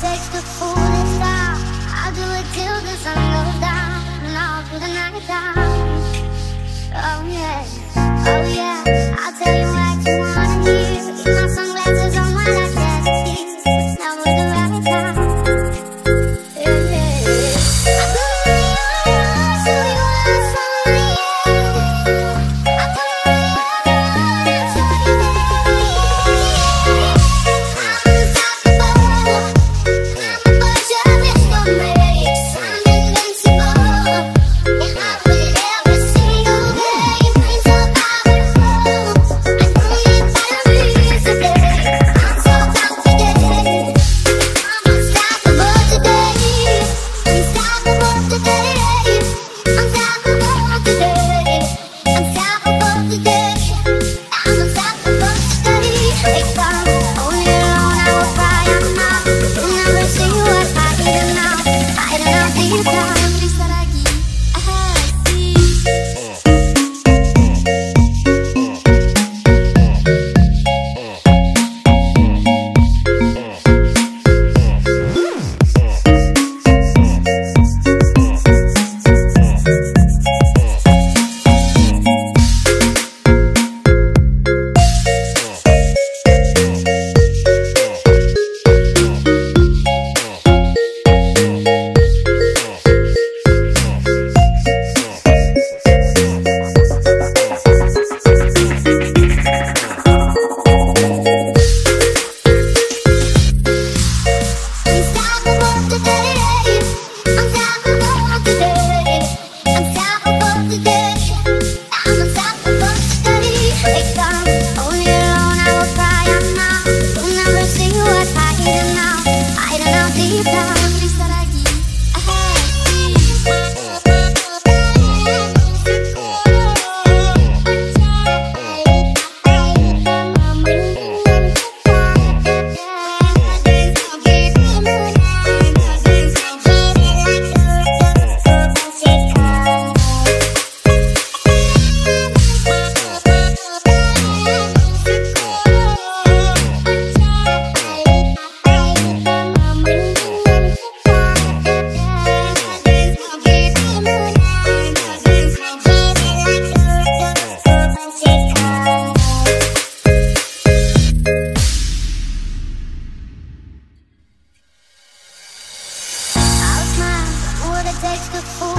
takes the fool takes the fall.